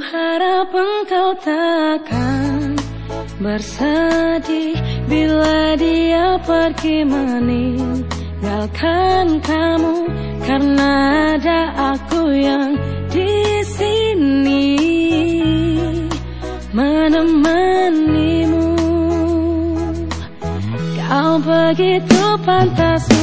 harap engkau takkan bersedih bila dia pergi meninggalkan kamu karena ada aku yang di sini menemanimu. Kau begitu pantas.